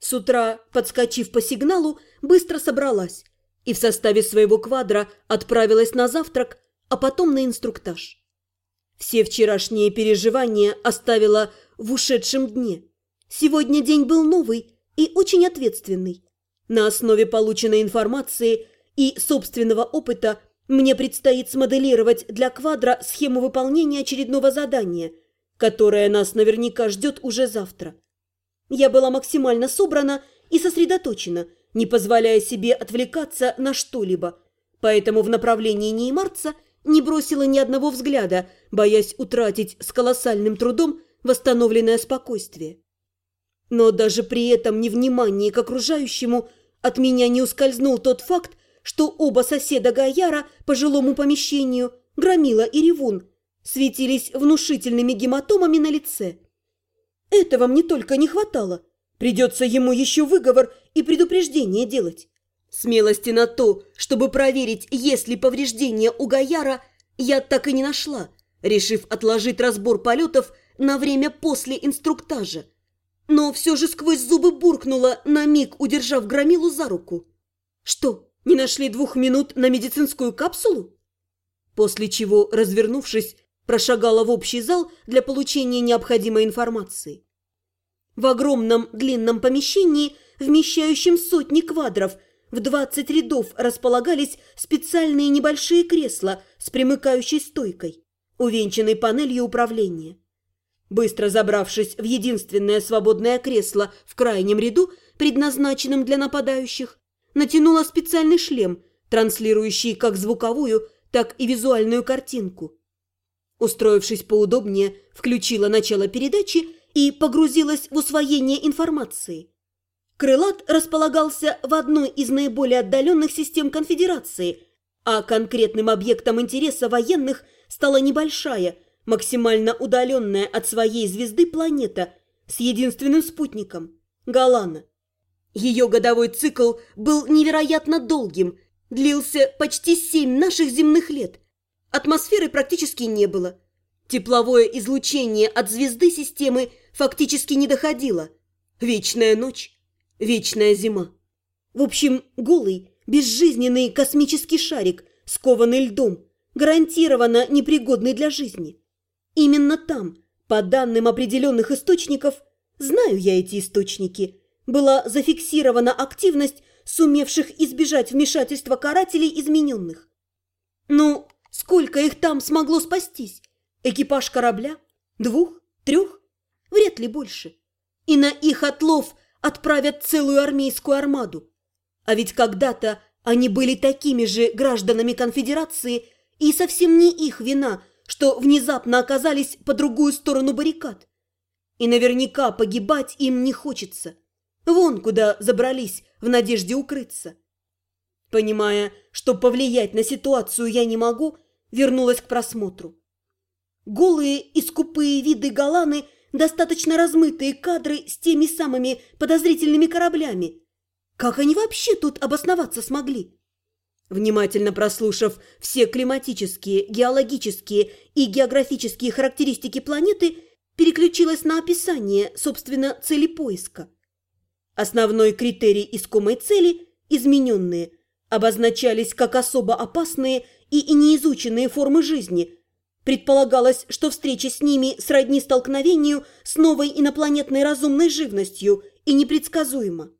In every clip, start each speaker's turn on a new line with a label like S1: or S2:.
S1: С утра, подскочив по сигналу, быстро собралась и в составе своего квадра отправилась на завтрак, а потом на инструктаж. Все вчерашние переживания оставила в ушедшем дне. Сегодня день был новый и очень ответственный. На основе полученной информации и собственного опыта мне предстоит смоделировать для квадра схему выполнения очередного задания, которое нас наверняка ждет уже завтра. Я была максимально собрана и сосредоточена, не позволяя себе отвлекаться на что-либо, поэтому в направлении Неймарца не бросила ни одного взгляда, боясь утратить с колоссальным трудом восстановленное спокойствие. Но даже при этом невнимании к окружающему от меня не ускользнул тот факт, что оба соседа Гаяра по жилому помещению, Громила и Ревун, светились внушительными гематомами на лице. Этого мне только не хватало. Придется ему еще выговор и предупреждение делать. Смелости на то, чтобы проверить, есть ли повреждения у Гаяра, я так и не нашла, решив отложить разбор полетов на время после инструктажа. Но все же сквозь зубы буркнула, на миг удержав Громилу за руку. «Что, не нашли двух минут на медицинскую капсулу?» После чего, развернувшись, прошагала в общий зал для получения необходимой информации. В огромном длинном помещении, вмещающем сотни квадров, в 20 рядов располагались специальные небольшие кресла с примыкающей стойкой, увенчанной панелью управления. Быстро забравшись в единственное свободное кресло в крайнем ряду, предназначенном для нападающих, натянула специальный шлем, транслирующий как звуковую, так и визуальную картинку. Устроившись поудобнее, включила начало передачи и погрузилась в усвоение информации. Крылат располагался в одной из наиболее отдаленных систем конфедерации, а конкретным объектом интереса военных стала небольшая – максимально удаленная от своей звезды планета с единственным спутником – Галана. Ее годовой цикл был невероятно долгим, длился почти семь наших земных лет. Атмосферы практически не было. Тепловое излучение от звезды системы фактически не доходило. Вечная ночь, вечная зима. В общем, голый, безжизненный космический шарик, скованный льдом, гарантированно непригодный для жизни. Именно там, по данным определенных источников, знаю я эти источники, была зафиксирована активность сумевших избежать вмешательства карателей измененных. Ну, сколько их там смогло спастись? Экипаж корабля? Двух? Трех? Вряд ли больше. И на их отлов отправят целую армейскую армаду. А ведь когда-то они были такими же гражданами конфедерации, и совсем не их вина – что внезапно оказались по другую сторону баррикад. И наверняка погибать им не хочется. Вон куда забрались в надежде укрыться. Понимая, что повлиять на ситуацию я не могу, вернулась к просмотру. Голые и скупые виды Галаны – достаточно размытые кадры с теми самыми подозрительными кораблями. Как они вообще тут обосноваться смогли? Внимательно прослушав все климатические, геологические и географические характеристики планеты, переключилась на описание, собственно, цели поиска. Основной критерий искомой цели, измененные, обозначались как особо опасные и неизученные формы жизни. Предполагалось, что встреча с ними сродни столкновению с новой инопланетной разумной живностью и непредсказуема.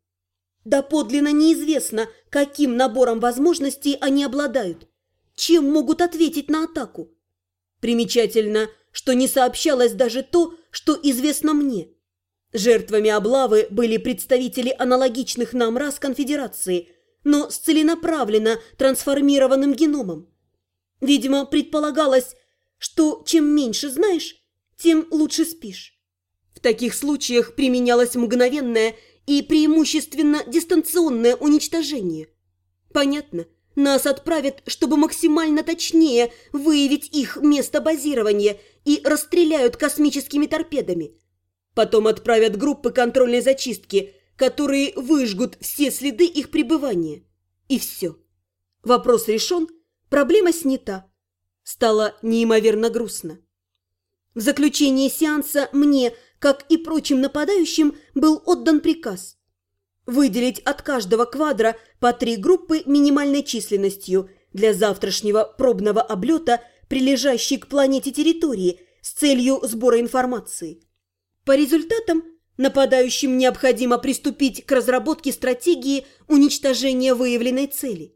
S1: Да подлинно неизвестно, каким набором возможностей они обладают, чем могут ответить на атаку. Примечательно, что не сообщалось даже то, что известно мне. Жертвами облавы были представители аналогичных нам рас конфедерации, но с целенаправленно трансформированным геномом. Видимо, предполагалось, что чем меньше знаешь, тем лучше спишь. В таких случаях применялось мгновенное и преимущественно дистанционное уничтожение. Понятно, нас отправят, чтобы максимально точнее выявить их место базирования и расстреляют космическими торпедами. Потом отправят группы контрольной зачистки, которые выжгут все следы их пребывания. И все. Вопрос решен, проблема снята. Стало неимоверно грустно. В заключении сеанса мне, как и прочим нападающим, был отдан приказ выделить от каждого квадра по три группы минимальной численностью для завтрашнего пробного облета прилежащей к планете территории с целью сбора информации. По результатам нападающим необходимо приступить к разработке стратегии уничтожения выявленной цели.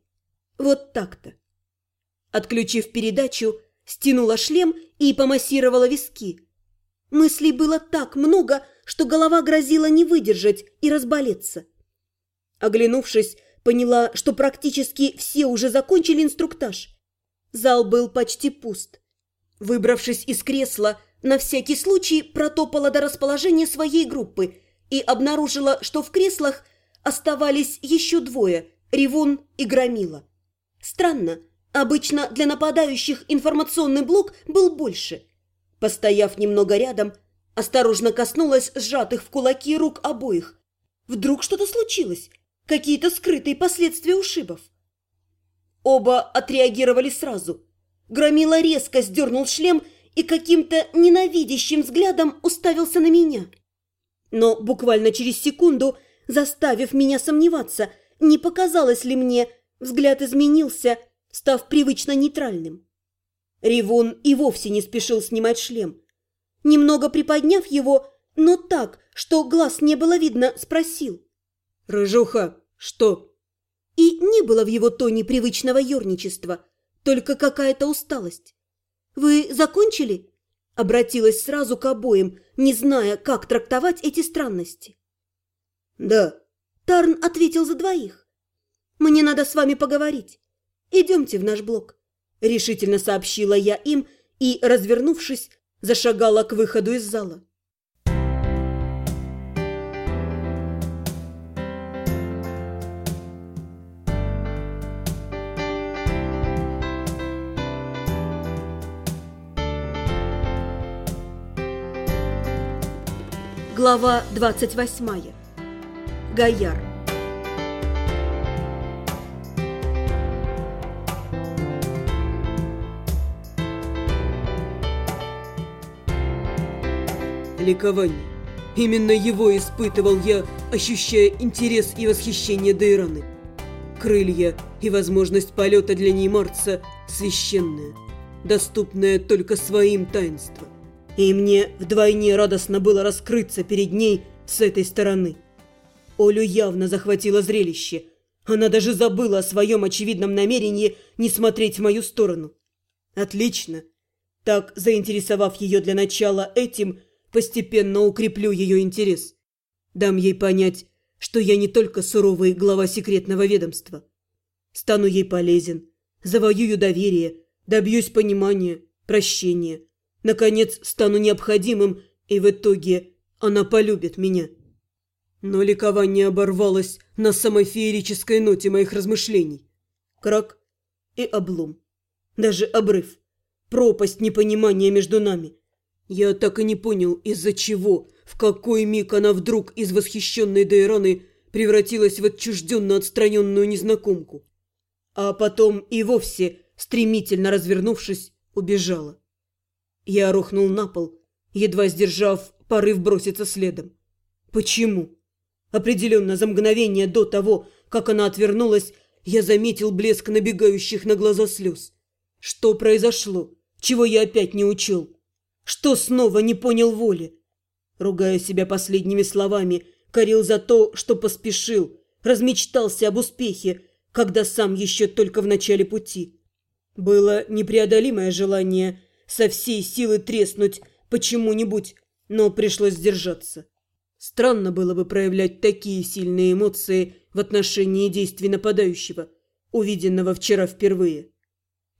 S1: Вот так-то. Отключив передачу, стянула шлем и помассировала виски. Мыслей было так много, что голова грозила не выдержать и разболеться. Оглянувшись, поняла, что практически все уже закончили инструктаж. Зал был почти пуст. Выбравшись из кресла, на всякий случай протопала до расположения своей группы и обнаружила, что в креслах оставались еще двое – Ревун и Громила. Странно, обычно для нападающих информационный блок был больше. Постояв немного рядом, осторожно коснулась сжатых в кулаки рук обоих. Вдруг что-то случилось – какие-то скрытые последствия ушибов. Оба отреагировали сразу. Громила резко сдернул шлем и каким-то ненавидящим взглядом уставился на меня. Но буквально через секунду, заставив меня сомневаться, не показалось ли мне, взгляд изменился, став привычно нейтральным. Ривон и вовсе не спешил снимать шлем. Немного приподняв его, но так, что глаз не было видно, спросил.
S2: «Рыжуха, что?»
S1: И не было в его тоне привычного ерничества, только какая-то усталость. «Вы закончили?» Обратилась сразу к обоим, не зная, как трактовать эти странности.
S2: «Да».
S1: Тарн ответил за двоих. «Мне надо с вами поговорить. Идемте в наш блок», – решительно сообщила я им и, развернувшись, зашагала к выходу из зала. Глава 28. Гаяр.
S2: Ликование. Именно его испытывал я, ощущая интерес и восхищение Дейраны. Крылья и возможность полета для Неймарца священная, доступная только своим таинством и мне вдвойне радостно было раскрыться перед ней с этой стороны. Олю явно захватило зрелище. Она даже забыла о своем очевидном намерении не смотреть в мою сторону. Отлично. Так, заинтересовав ее для начала этим, постепенно укреплю ее интерес. Дам ей понять, что я не только суровый глава секретного ведомства. Стану ей полезен, завоюю доверие, добьюсь понимания, прощения – Наконец стану необходимым, и в итоге она полюбит меня. Но ликование оборвалось на самой феерической ноте моих размышлений. Крак и облом. Даже обрыв. Пропасть непонимания между нами. Я так и не понял, из-за чего, в какой миг она вдруг из восхищенной Дейраны превратилась в отчужденно отстраненную незнакомку. А потом и вовсе, стремительно развернувшись, убежала. Я рухнул на пол, едва сдержав порыв броситься следом. Почему? Определенно, за мгновение до того, как она отвернулась, я заметил блеск набегающих на глаза слез. Что произошло? Чего я опять не учил? Что снова не понял воли? Ругая себя последними словами, корил за то, что поспешил, размечтался об успехе, когда сам еще только в начале пути. Было непреодолимое желание – со всей силы треснуть почему-нибудь, но пришлось сдержаться. Странно было бы проявлять такие сильные эмоции в отношении действий нападающего, увиденного вчера впервые.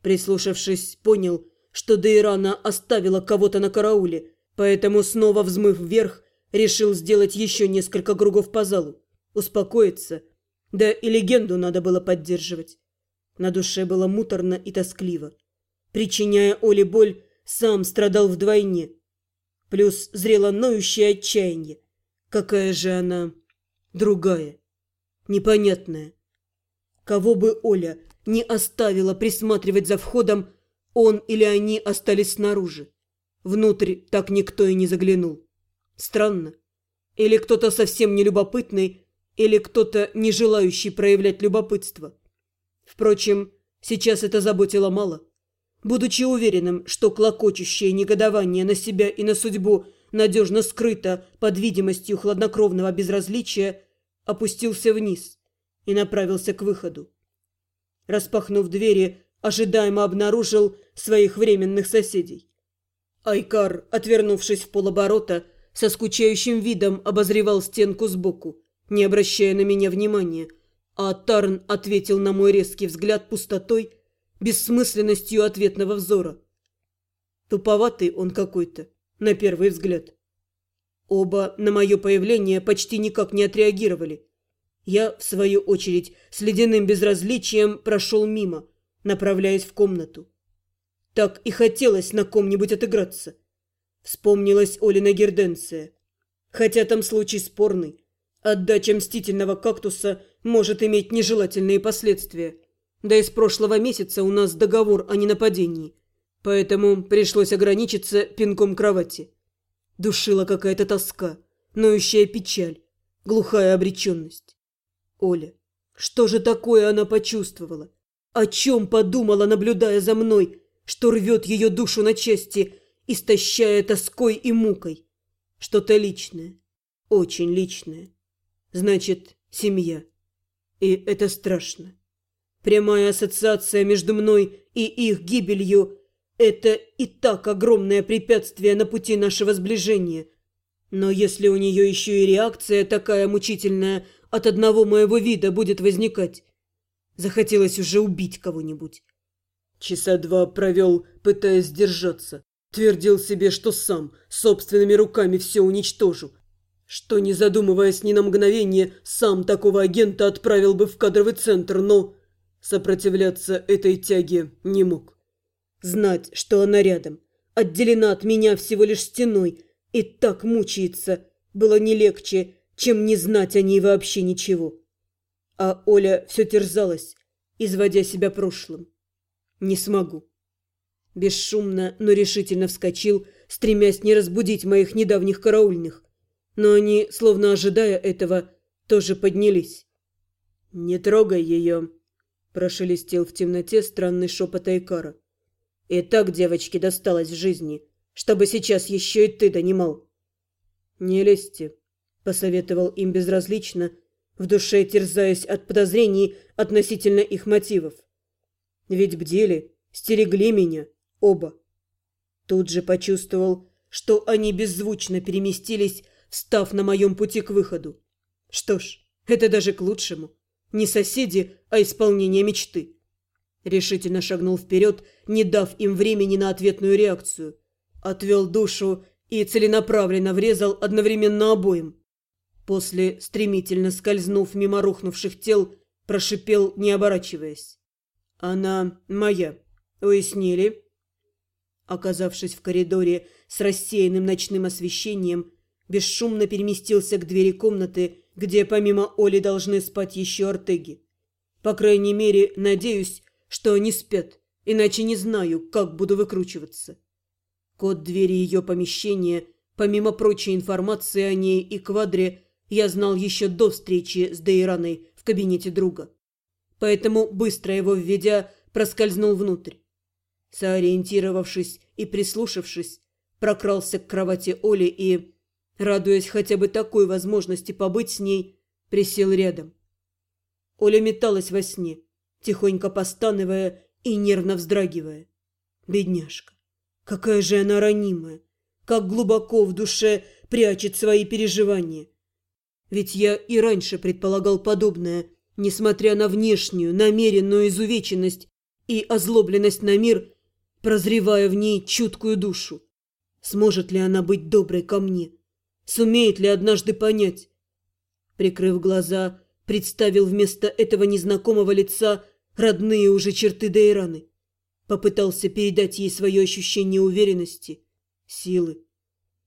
S2: Прислушавшись, понял, что Дейрана оставила кого-то на карауле, поэтому, снова взмыв вверх, решил сделать еще несколько кругов по залу, успокоиться, да и легенду надо было поддерживать. На душе было муторно и тоскливо. Причиняя Оле боль, сам страдал вдвойне. Плюс зрело ноющее отчаяние. Какая же она другая, непонятная. Кого бы Оля не оставила присматривать за входом, он или они остались снаружи. Внутрь так никто и не заглянул. Странно. Или кто-то совсем не любопытный, или кто-то не желающий проявлять любопытство. Впрочем, сейчас это заботило мало. Будучи уверенным, что клокочущее негодование на себя и на судьбу надежно скрыто под видимостью хладнокровного безразличия, опустился вниз и направился к выходу. Распахнув двери, ожидаемо обнаружил своих временных соседей. Айкар, отвернувшись в полоборота, со скучающим видом обозревал стенку сбоку, не обращая на меня внимания, а Тарн ответил на мой резкий взгляд пустотой, бессмысленностью ответного взора. Туповатый он какой-то, на первый взгляд. Оба на мое появление почти никак не отреагировали. Я, в свою очередь, с ледяным безразличием прошел мимо, направляясь в комнату. Так и хотелось на ком-нибудь отыграться. Вспомнилась Олина Герденция. Хотя там случай спорный. Отдача мстительного кактуса может иметь нежелательные последствия. Да и с прошлого месяца у нас договор о ненападении. Поэтому пришлось ограничиться пинком кровати. Душила какая-то тоска, ноющая печаль, глухая обреченность. Оля, что же такое она почувствовала? О чем подумала, наблюдая за мной, что рвет ее душу на части, истощая тоской и мукой. Что-то личное, очень личное. Значит, семья. И это страшно. Прямая ассоциация между мной и их гибелью – это и так огромное препятствие на пути нашего сближения. Но если у нее еще и реакция такая мучительная от одного моего вида будет возникать, захотелось уже убить кого-нибудь. Часа два провел, пытаясь сдержаться. Твердил себе, что сам, собственными руками все уничтожу. Что, не задумываясь ни на мгновение, сам такого агента отправил бы в кадровый центр, но сопротивляться этой тяге не мог. Знать, что она рядом, отделена от меня всего лишь стеной, и так мучается, было не легче, чем не знать о ней вообще ничего. А Оля все терзалась, изводя себя прошлым. Не смогу. Бесшумно, но решительно вскочил, стремясь не разбудить моих недавних караульных. Но они, словно ожидая этого, тоже поднялись. «Не трогай ее!» – прошелестел в темноте странный шепот Айкара. «И так девочке досталось в жизни, чтобы сейчас еще и ты донимал». «Не лезьте», – посоветовал им безразлично, в душе терзаясь от подозрений относительно их мотивов. Ведь бдели, стерегли меня оба. Тут же почувствовал, что они беззвучно переместились, став на моем пути к выходу. Что ж, это даже к лучшему. Не соседи, а исполнение мечты. Решительно шагнул вперед, не дав им времени на ответную реакцию. Отвел душу и целенаправленно врезал одновременно обоим. После, стремительно скользнув мимо рухнувших тел, прошипел, не оборачиваясь. «Она моя. Уяснили?» Оказавшись в коридоре с рассеянным ночным освещением, бесшумно переместился к двери комнаты, где помимо Оли должны спать еще Артеги. По крайней мере, надеюсь, что они спят, иначе не знаю, как буду выкручиваться. Код двери ее помещения, помимо прочей информации о ней и квадре, я знал еще до встречи с Дейраной в кабинете друга. Поэтому, быстро его введя, проскользнул внутрь. Сориентировавшись и прислушавшись, прокрался к кровати Оли и, радуясь хотя бы такой возможности побыть с ней, присел рядом. Оля металась во сне, тихонько постановая и нервно вздрагивая. Бедняжка, какая же она ранимая, как глубоко в душе прячет свои переживания. Ведь я и раньше предполагал подобное, несмотря на внешнюю, намеренную изувеченность и озлобленность на мир, прозревая в ней чуткую душу. Сможет ли она быть доброй ко мне? Сумеет ли однажды понять? Прикрыв глаза, представил вместо этого незнакомого лица родные уже черты Дейраны. Попытался передать ей свое ощущение уверенности, силы.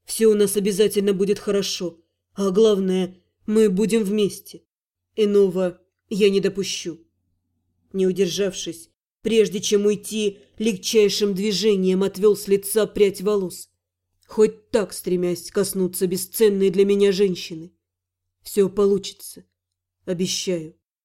S2: Все у нас обязательно будет хорошо, а главное – мы будем вместе. Иного я не допущу. Не удержавшись, прежде чем уйти, легчайшим движением отвел с лица прядь волос. хоть так стремясь коснуться бесценной для меня женщины. Все получится. Обещаю.